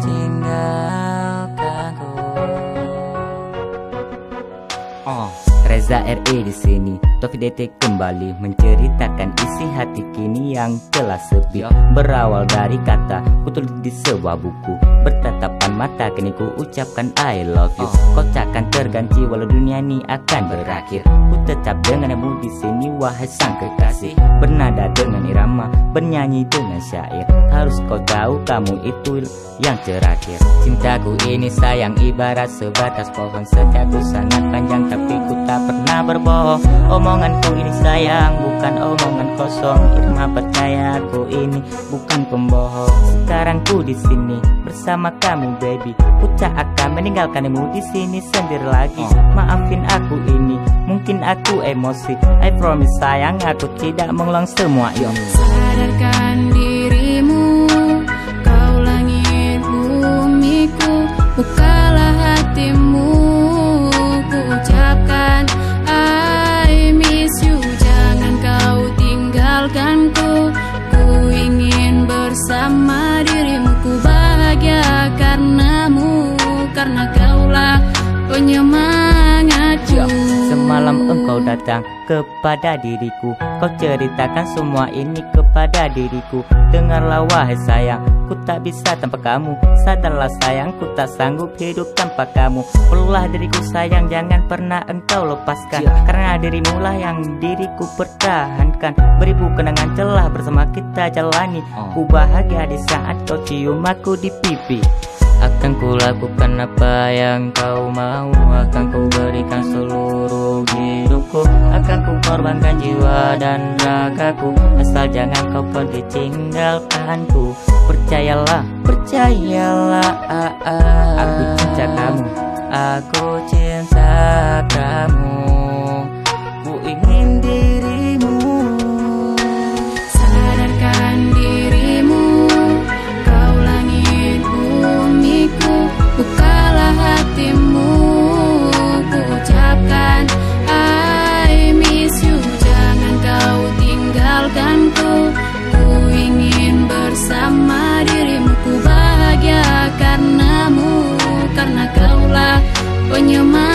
tinggalkanku. Oh, Reza RE di sini. Taufik DT kembali menceritakan isi hati kini yang telah sepi. Ya. Berawal dari kata kutulis di sebuah buku. Bertatapan mata kini ku ucapkan I love you. Oh. Kau takkan terganti walau dunia ini akan berakhir. Ku tetap denganmu di sini wahai sang kekasih. Bernada dengan irama bernyanyi dengan syair. Harus kau tahu kamu itu yang terakhir. Cintaku ini sayang ibarat sebatas pohon. Sejauh sangat panjang tapi ku tak pernah berbohong. Omonganku ini sayang bukan omongan kosong. Irma percaya aku ini bukan pembohong. Sekarang ku di sini bersama kamu baby. Ku tak akan meninggalkanmu di sini sendiri lagi. Maafin aku ini mungkin aku emosi. I promise sayang aku tidak mengulang semua ini Sadarkan engkau datang kepada diriku. Kau ceritakan semua ini kepada diriku. Dengarlah wahai sayang Ku tak bisa tanpa kamu. Sadarlah sayang Ku tak sanggup hidup tanpa kamu. Pelulah diriku sayang Jangan pernah engkau lepaskan. Yeah. Karena dirimu lah yang diriku pertahankan. Beribu kenangan telah bersama kita jalani. Oh. Ku bahagia di saat kau cium aku di pipi. Akan ku lakukan apa yang kau mau Akan ku berikan seluruh hidupku. Akan ku korbankan jiwa dan ragaku. Asal jangan kau pergi tinggalkanku. Percayalah, percayalah. Ah, ah. Aku cinta kamu. Aku cinta kamu when you're mind